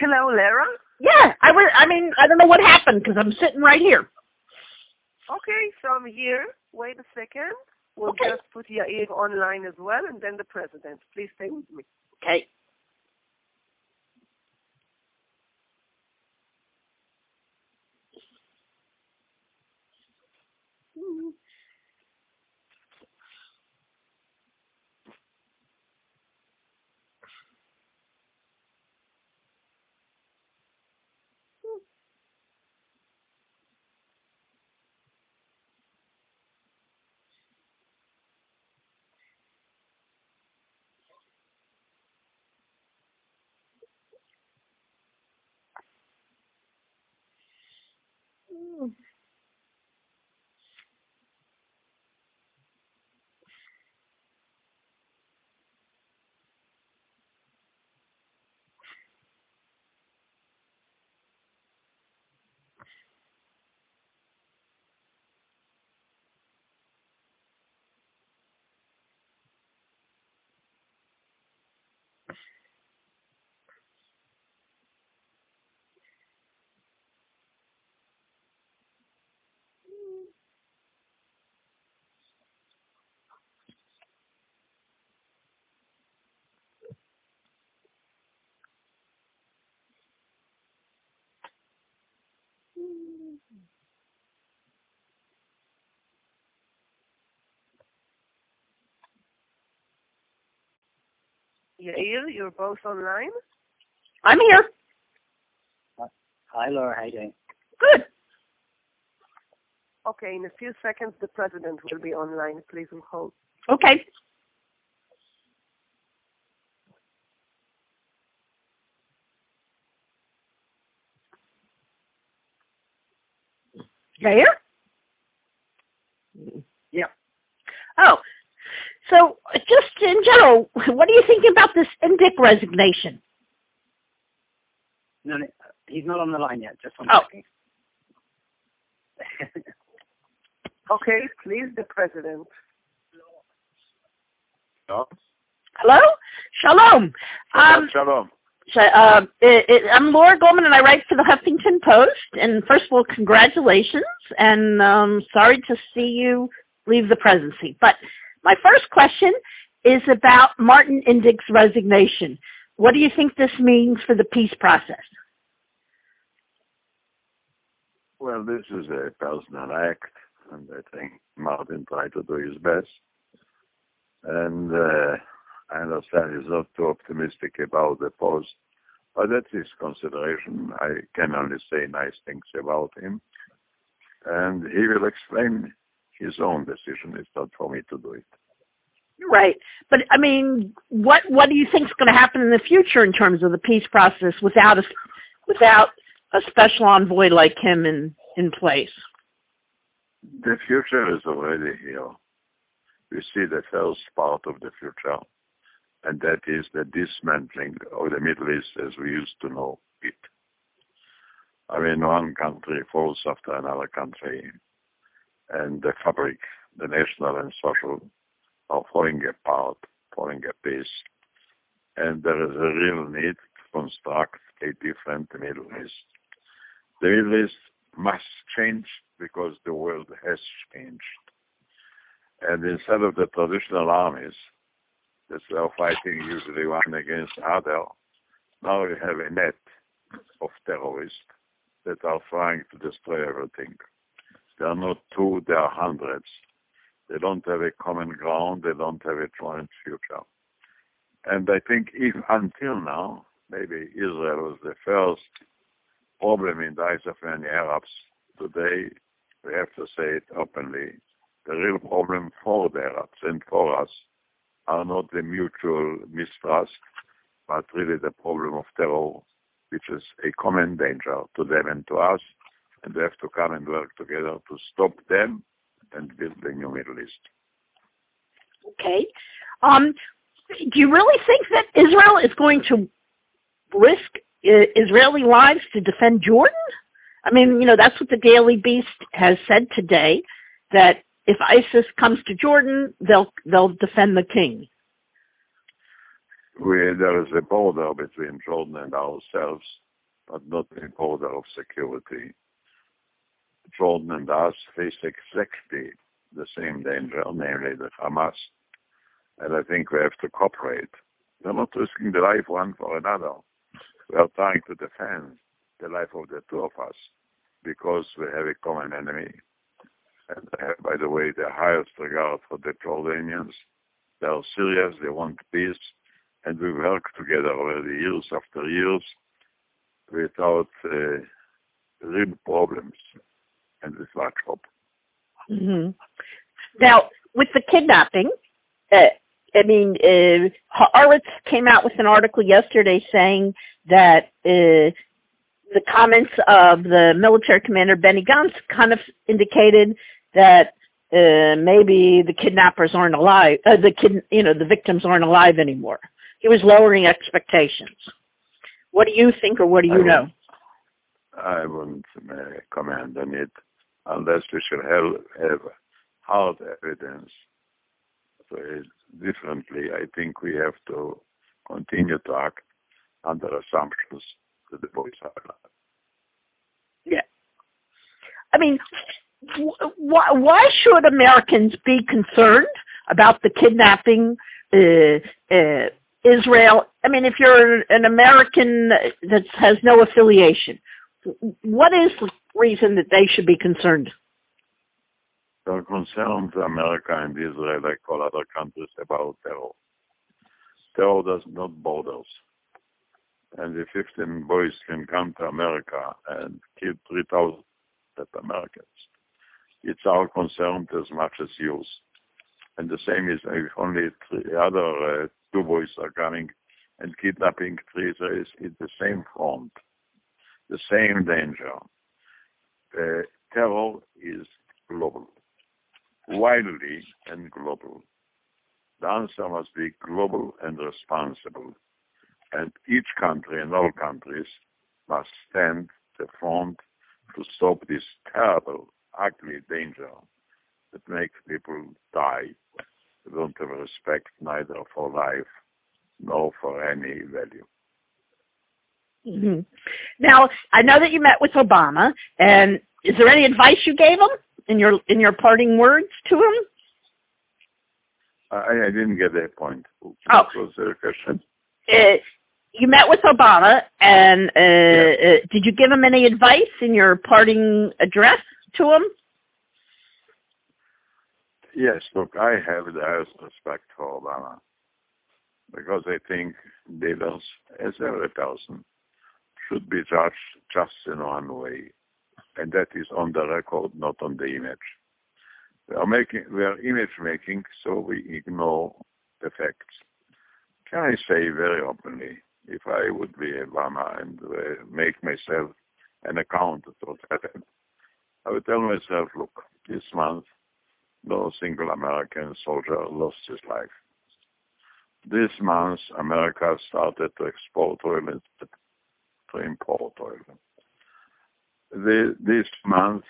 Hello, Lara. Yeah, I was. I mean, I don't know what happened because I'm sitting right here. Okay, so I'm here. Wait a second. We'll Okay. just put Yair online as well, and then the president. Please stay with me. Okay. Yair, you're both online. I'm here. Hi, Laura. How you doing? Good. Okay, in a few seconds, the president will be online. Please hold. Okay. Yair? Yeah. Oh, so just in what are you thinking about this Indyk resignation? No, no, he's not on the line yet. Just one Oh. second. Okay, please, the president. No? Hello? Shalom. Um, Shalom. uh, it, it, I'm Laura Goldman, and I write for the Huffington Post. And first of all, congratulations, and um, sorry to see you leave the presidency. But my first question is about Martin Indyk's resignation. What do you think this means for the peace process? Well, this is a personal act, and I think Martin tried to do his best. And uh, I understand he's not too optimistic about the post, but that's his consideration. I can only say nice things about him. And he will explain his own decision. It's not for me to do it. Right. But I mean, what what do you think is going to happen in the future in terms of the peace process without a without a special envoy like him in in place? The future is already here. We see the first part of the future, and that is the dismantling of the Middle East as we used to know it. I mean, one country falls after another country, and the fabric, the national and social, are falling apart, falling apiece. And there is a real need to construct a different Middle East. The Middle East must change because the world has changed. And instead of the traditional armies that are fighting usually one against other, now we have a net of terrorists that are trying to destroy everything. There are not two, there are hundreds. They don't have a common ground, they don't have a joint future. And I think if until now, maybe Israel was the first problem in the eyes of many Arabs, today we have to say it openly, the real problem for the Arabs and for us are not the mutual mistrust, but really the problem of terror, which is a common danger to them and to us, and we have to come and work together to stop them and build the new Middle East. Okay. Um, do you really think that Israel is going to risk uh, Israeli lives to defend Jordan? I mean, you know, that's what the Daily Beast has said today, that if ISIS comes to Jordan, they'll they'll defend the king. We, there is a border between Jordan and ourselves, but not in border of security. Jordan and us face exactly the same danger, namely the Hamas. And I think we have to cooperate. We're not risking the life one for another. We are trying to defend the life of the two of us because we have a common enemy. And I have, by the way, the highest regard for the Jordanians. They are serious, they want peace, and we work together already years after years without uh, real problems and with much hope. Mm-hmm. Now, with the kidnapping, uh, I mean, uh, Haaretz came out with an article yesterday saying that uh, the comments of the military commander Benny Gantz kind of indicated that uh, maybe the kidnappers aren't alive, uh, the kid, you know, the victims aren't alive anymore. He was lowering expectations. What do you think, or what do you I know? I wouldn't uh, comment on it unless we should have, have hard evidence. So it's differently, I think we have to continue to act under assumptions that the boys are not. Yeah. I mean, why, why should Americans be concerned about the kidnapping uh, uh, Israel? I mean, if you're an American that has no affiliation, what is reason that they should be concerned? They're concerned, America and Israel, like all other countries, about terror. Terror does not borders. And the 15 boys can come to America and kill 3,000 Americans. It's our concern as much as yours. And the same is if only three other uh, two boys are coming and kidnapping three Israelis, it's the same front, the same danger. Uh, terror is global, widely and global. The answer must be global and responsible. And each country and all countries must stand the front to stop this terrible, ugly danger that makes people die. They don't have respect neither for life nor for any value. Mm-hmm. Now, I know that you met with Obama, and is there any advice you gave him in your in your parting words to him? I, I didn't get that point. Oh. Was the question? Uh, you met with Obama, and uh, uh, did you give him any advice in your parting address to him? Yes, look, I have the highest respect for Obama because I think leaders, as every person, should be judged just in one way, and that is on the record, not on the image. We are making, we are image making, so we ignore the facts. Can I say very openly, if I would be a Obama and uh, make myself an account of what happened, I would tell myself, look, this month, no single American soldier lost his life. This month, America started to export oil to import oil. The, this month,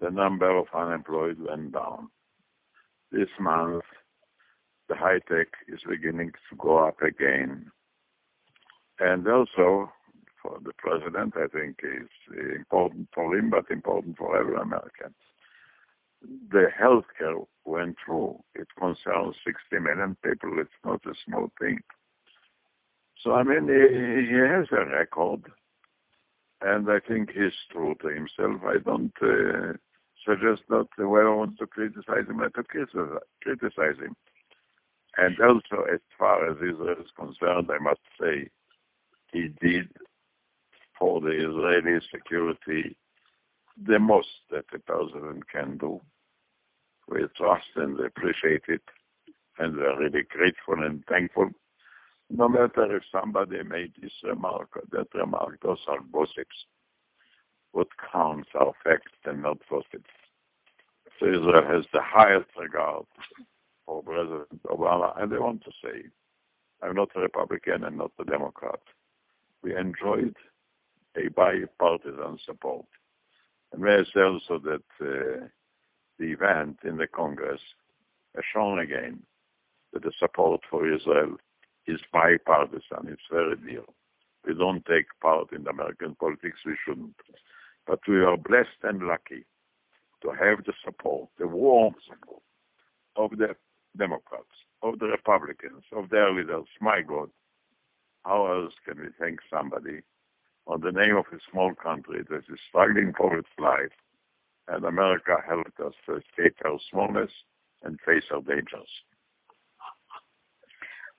the number of unemployed went down. This month, the high tech is beginning to go up again. And also, for the president, I think is important for him, but important for every American. The healthcare went through. It concerns 60 million people. It's not a small thing. So, I mean, he, has a record, and I think he's true to himself. I don't uh, suggest that whoever wants to criticize him, let to criticize, him. And also, as far as Israel is concerned, I must say, he did for the Israeli security the most that the president can do. We trust and appreciate it, and we're really grateful and thankful. No matter if somebody made this remark or that remark, those are gossips. What counts are facts and not gossips. So Israel has the highest regard for President Obama, and I want to say, I'm not a Republican and not a Democrat. We enjoyed a bipartisan support. And may I say also that uh, the event in the Congress has shown again that the support for Israel is bipartisan. It's very dear. We don't take part in American politics. We shouldn't. But we are blessed and lucky to have the support, the warm support of the Democrats, of the Republicans, of their leaders. My God, how else can we thank somebody on the name of a small country that is struggling for its life, and America helped us to escape our smallness and face our dangers.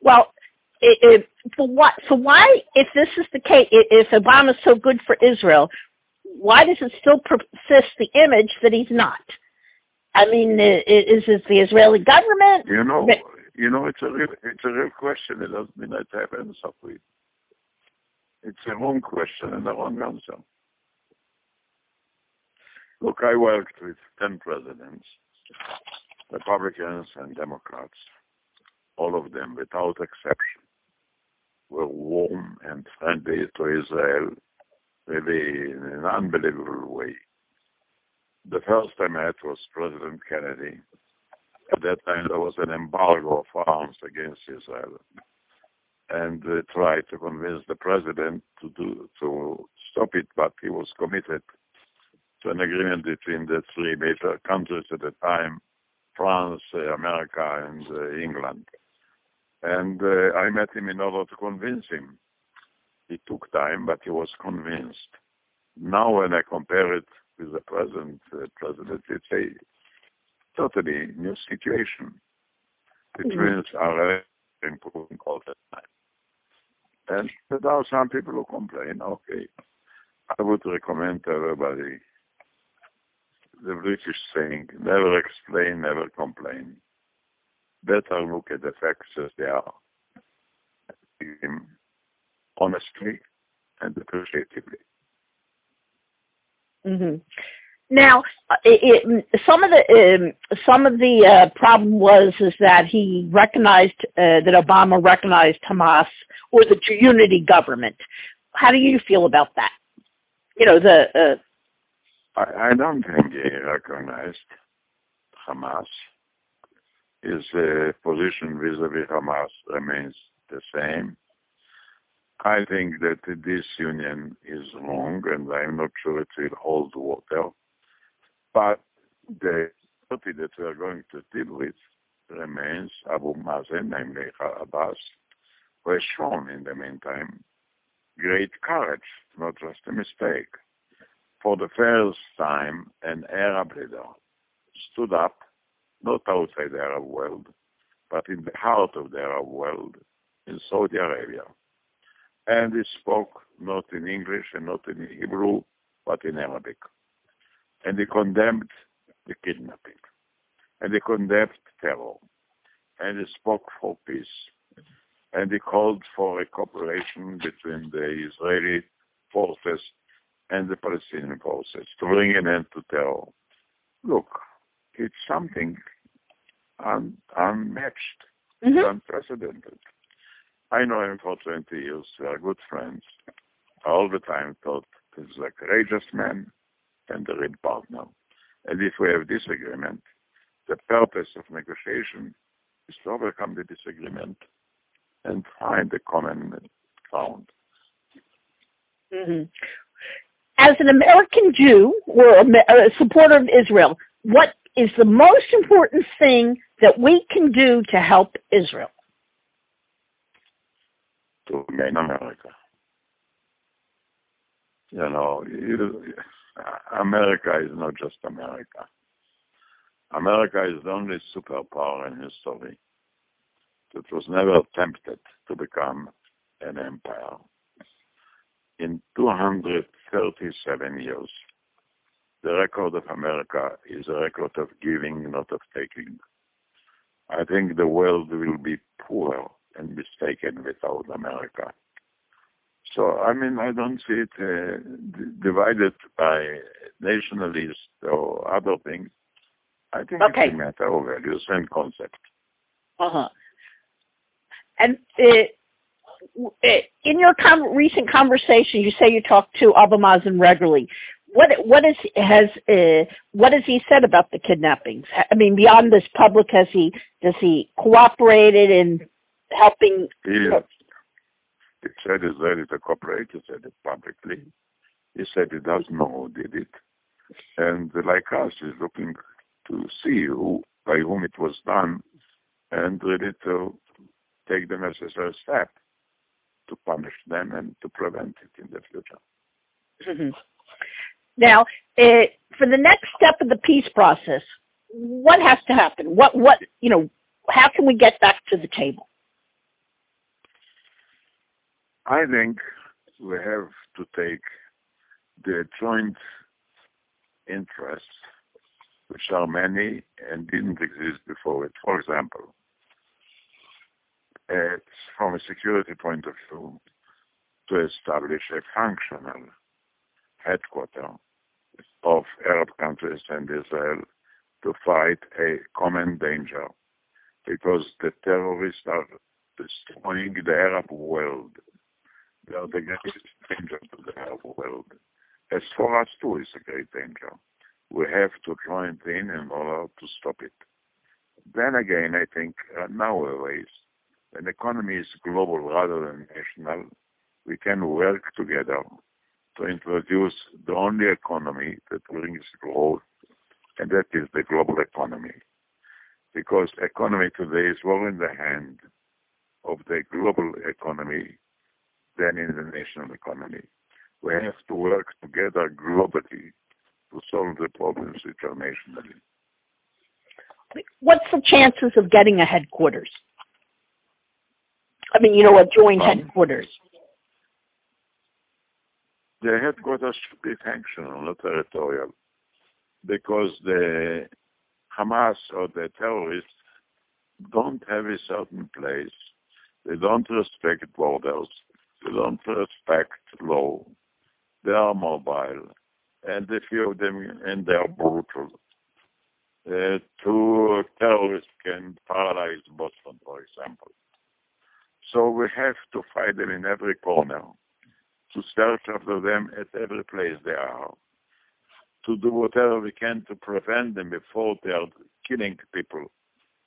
Well, it, it, for what? So why, if this is the case, if Obama's so good for Israel, why does it still persist the image that he's not? I mean, is it the Israeli government? You know, you know, it's a real, it's a real question. It doesn't mean I have an answer for it. It's a wrong question and a wrong answer. Look, I worked with 10 presidents, Republicans and Democrats, all of them without exception were warm and friendly to Israel really in an unbelievable way. The first I met was President Kennedy. At that time, there was an embargo of arms against Israel, and they tried to convince the president to do to stop it, but he was committed to an agreement between the three major countries at the time: France, America, and uh, England. And uh, I met him in order to convince him. It took time, but he was convinced. Now, when I compare it with the present uh, president, it's a totally new situation. The mm-hmm. twins are improving all the time. And there are some people who complain. Okay, I would recommend to everybody the British saying, never explain, never complain. Better look at the facts as they are. Honestly and appreciatively. Mm-hmm. Now, it, it, some of the um, some of the uh, problem was is that he recognized uh, that Obama recognized Hamas or the unity government. How do you feel about that? You know the. Uh, I, I don't think he recognized Hamas. His uh, position vis-a-vis Hamas remains the same. I think that this union is wrong, and I'm not sure it will hold water. But the party that we are going to deal with remains Abu Mazen, namely Abbas, who has shown in the meantime great courage, not just a mistake. For the first time, an Arab leader stood up, not outside the Arab world, but in the heart of the Arab world, in Saudi Arabia. And he spoke not in English and not in Hebrew, but in Arabic and he condemned the kidnapping, and he condemned terror, and he spoke for peace, and he called for a cooperation between the Israeli forces and the Palestinian forces to bring an end to terror. Look, it's something un- unmatched, mm-hmm. unprecedented. I know him for 20 years. We are good friends. All the time thought he's a courageous man, and a real partner. And if we have disagreement, the purpose of negotiation is to overcome the disagreement and find a common ground. Mm-hmm. As an American Jew or a supporter of Israel, what is the most important thing that we can do to help Israel? To remain America. You know, America is not just America. America is the only superpower in history that was never tempted to become an empire. In 237 years, the record of America is a record of giving, not of taking. I think the world will be poor and mistaken without America. So, I mean, I don't see it uh, d- divided by nationalists or other things. I think okay. it's a matter of values and concept. Uh-huh. And uh, uh, in your com- recent conversation, you say you talk to Abu Mazen regularly. What what is has uh, what has he said about the kidnappings? I mean, beyond this public, has he does he cooperated in helping? He, He said he's ready to cooperate. He said it publicly. He said he doesn't know who did it. And like us, he's looking to see who, by whom it was done and ready to take the necessary step to punish them and to prevent it in the future. Mm-hmm. Now, uh, for the next step of the peace process, what has to happen? What, what, you know, how can we get back to the table? I think we have to take the joint interests, which are many and didn't exist before it. For example, from a security point of view to establish a functional headquarters of Arab countries and Israel to fight a common danger because the terrorists are destroying the Arab world. They are the greatest danger to the Arab world. As for us too, it's a great danger. We have to join in in order to stop it. Then again, I think uh, nowadays, when the economy is global rather than national, we can work together to introduce the only economy that brings growth, and that is the global economy. Because economy today is more in the hand of the global economy than in the national economy. We have to work together globally to solve the problems which are nationally. What's the chances of getting a headquarters? I mean, you know, a joint um, headquarters the headquarters should be functional, not territorial, because the Hamas or the terrorists don't have a certain place. They don't respect borders. They don't respect law. They are mobile, and a few of them, and they are brutal. Uh, two terrorists can paralyze Boston, for example. So we have to fight them in every corner to search after them at every place they are, to do whatever we can to prevent them before they are killing people.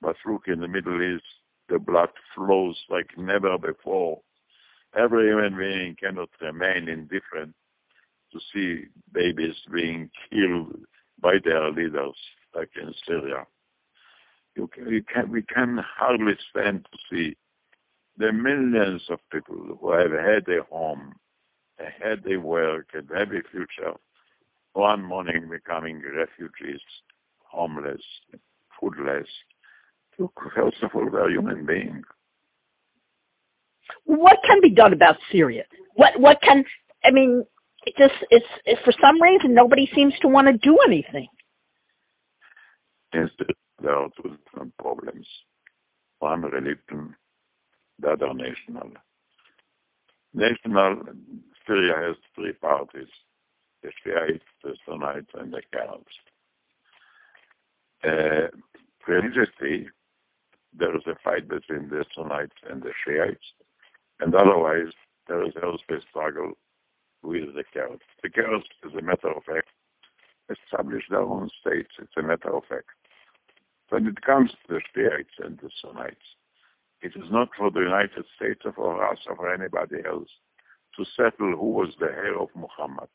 But look, in the Middle East, the blood flows like never before. Every human being cannot remain indifferent to see babies being killed by their leaders, like in Syria. You can, you can, we can hardly stand to see the millions of people who have had a home had a work and have a future, one morning becoming refugees, homeless, foodless. Look, first of all, they're human beings. What can be done about Syria? What what can I mean? It just it's, it's for some reason nobody seems to want to do anything. Yes, there are two different problems. One religion, the other national. National Syria has three parties, the Shiites, the Sunnites, and the Arabs. Uh, religiously, there is a fight between the Sunnites and the Shiites, and otherwise there is also a struggle with the Kurds. The Kurds, as a matter of fact, establish their own states. It's a matter of fact. When it comes to the Shiites and the Sunnites, it is not for the United States or for us or for anybody else to settle who was the heir of Muhammad.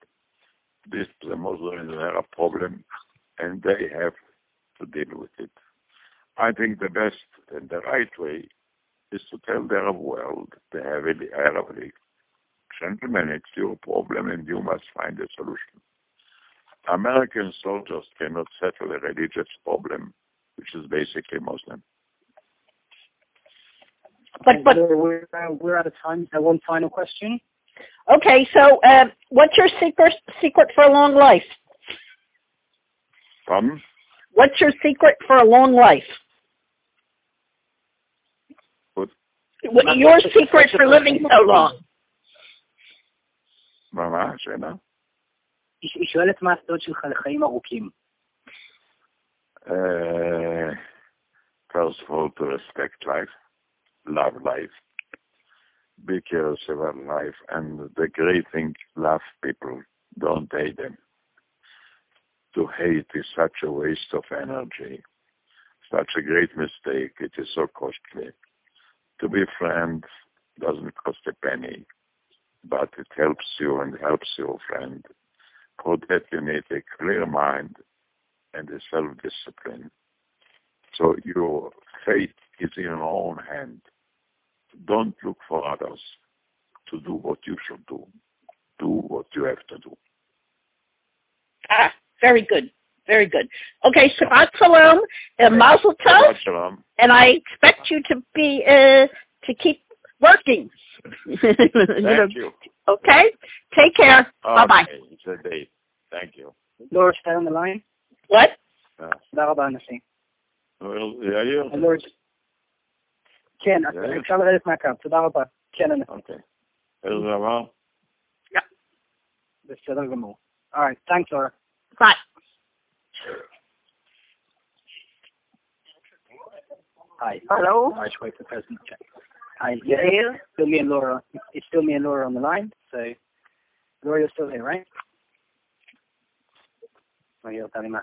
This is a Muslim Arab problem, and they have to deal with it. I think the best and the right way is to tell the Arab world, the Arab League, gentlemen, it's your problem and you must find a solution. American soldiers cannot settle a religious problem, which is basically Muslim. But, but we're, we're out of time. One final question. Okay, so uh, what's your secret secret for a long life? Pardon? What's your secret for a long life? What? what your secret for living so long? מה השאלה? היא שואלת מה הסוד שלך לחיים ארוכים. First of all, to respect life, love life, be careless about life. And the great thing, love people, don't hate them. To hate is such a waste of energy, such a great mistake. It is so costly. To be friends doesn't cost a penny, but it helps you and helps your friend. For that you need a clear mind and a self-discipline. So your fate is in your own hand. Don't look for others to do what you should do. Do what you have to do. Ah, very good. Very good. Okay, Shabbat Shalom uh, and Mazel Tov. Shalom. And I expect you to be uh, to keep working. Thank you. Okay. Take care. Okay. Bye bye. It's a day. Thank you. Laura, stay on the line. What? Uh, well, yeah, yeah. כן, יאיר? אפשר לרדת מהקו, תודה רבה. כן, הנשיא. אוקיי. איזה דבר? בסדר גמור. Alright, thanks, Laura. Bye. Hi. Hello? I just wait for the president to check. Hi, yeah, here. Still me and Laura. It's still me and Laura on the line, so Laura, you're still here, right? Oh, you're telling me.